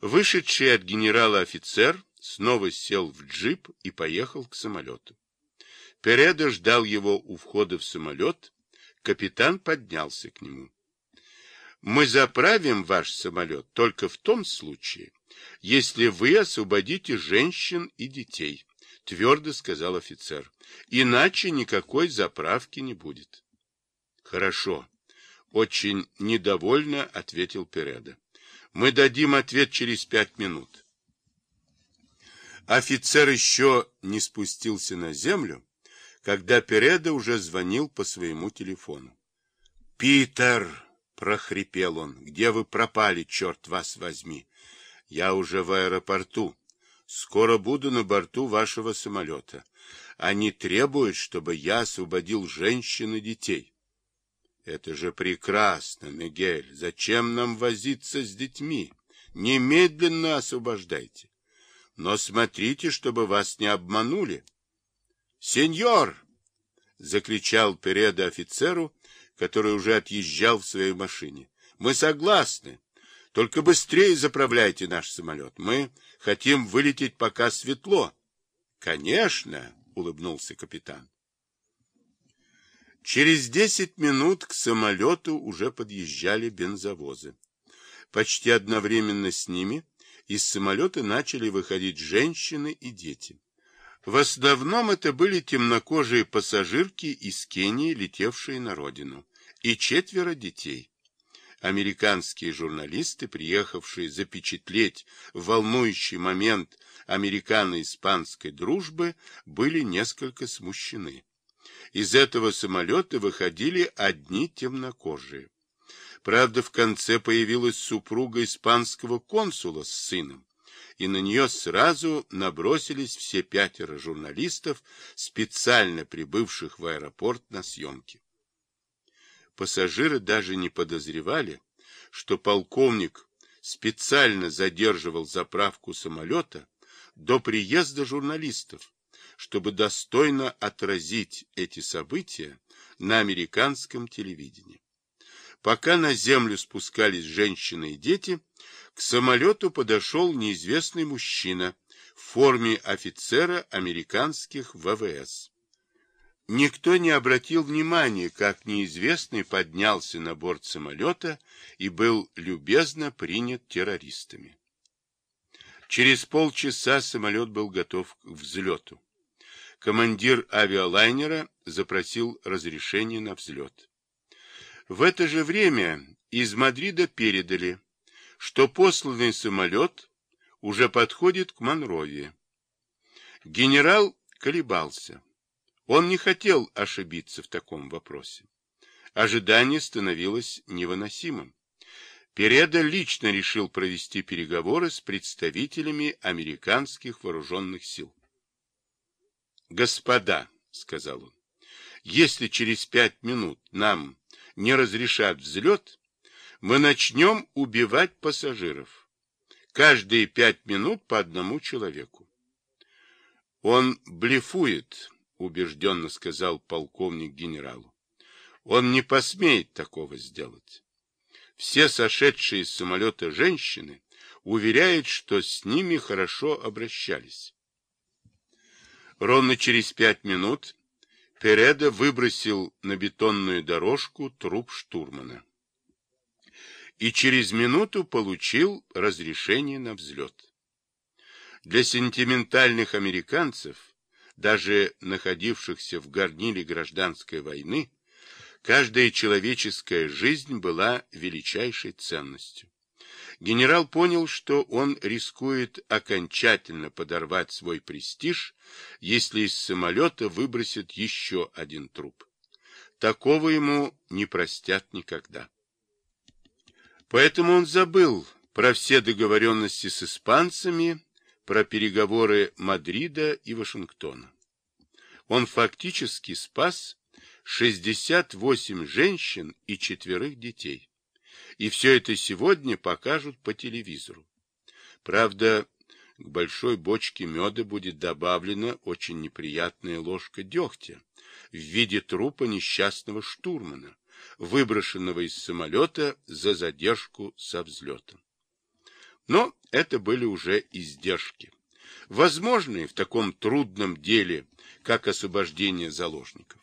Вышедший от генерала офицер снова сел в джип и поехал к самолету. Переда ждал его у входа в самолет. Капитан поднялся к нему. Мы заправим ваш самолет только в том случае, если вы освободите женщин и детей, твердо сказал офицер. Иначе никакой заправки не будет. Хорошо. Очень недовольно ответил Переда. Мы дадим ответ через пять минут. Офицер еще не спустился на землю, когда Переда уже звонил по своему телефону. «Питер!» — прохрипел он. «Где вы пропали, черт вас возьми? Я уже в аэропорту. Скоро буду на борту вашего самолета. Они требуют, чтобы я освободил женщин и детей». Это же прекрасно, Мигель. Зачем нам возиться с детьми? Немедленно освобождайте. Но смотрите, чтобы вас не обманули. Сеньор! Закричал Переда офицеру, который уже отъезжал в своей машине. Мы согласны. Только быстрее заправляйте наш самолет. Мы хотим вылететь, пока светло. Конечно, улыбнулся капитан. Через десять минут к самолету уже подъезжали бензовозы. Почти одновременно с ними из самолета начали выходить женщины и дети. В основном это были темнокожие пассажирки из Кении, летевшие на родину, и четверо детей. Американские журналисты, приехавшие запечатлеть волнующий момент американо-испанской дружбы, были несколько смущены из этого самолета выходили одни темнокожие. Правда, в конце появилась супруга испанского консула с сыном, и на нее сразу набросились все пятеро журналистов, специально прибывших в аэропорт на съемки. Пассажиры даже не подозревали, что полковник специально задерживал заправку самолета до приезда журналистов, чтобы достойно отразить эти события на американском телевидении. Пока на землю спускались женщины и дети, к самолету подошел неизвестный мужчина в форме офицера американских ВВС. Никто не обратил внимания, как неизвестный поднялся на борт самолета и был любезно принят террористами. Через полчаса самолет был готов к взлету командир авиалайнера запросил разрешение на взлет. В это же время из Мадрида передали, что посланный самолет уже подходит к Монровии. Генерал колебался. Он не хотел ошибиться в таком вопросе. Ожидание становилось невыносимым. Переда лично решил провести переговоры с представителями американских вооруженных сил. Господа, — сказал он, — если через пять минут нам не разрешат взлет, мы начнем убивать пассажиров. Каждые пять минут по одному человеку. Он блефует, — убежденно сказал полковник генералу. Он не посмеет такого сделать. Все сошедшие из самолета женщины уверяют, что с ними хорошо обращались. Ровно через пять минут Переда выбросил на бетонную дорожку труп штурмана. И через минуту получил разрешение на взлет. Для сентиментальных американцев, даже находившихся в горниле гражданской войны, каждая человеческая жизнь была величайшей ценностью генерал понял, что он рискует окончательно подорвать свой престиж, если из самолета выбросят еще один труп. Такого ему не простят никогда. Поэтому он забыл про все договоренности с испанцами, про переговоры Мадрида и Вашингтона. Он фактически спас 68 женщин и четверых детей. И все это сегодня покажут по телевизору. Правда, к большой бочке меда будет добавлена очень неприятная ложка дегтя в виде трупа несчастного штурмана, выброшенного из самолета за задержку со взлетом. Но это были уже издержки, возможные в таком трудном деле, как освобождение заложников.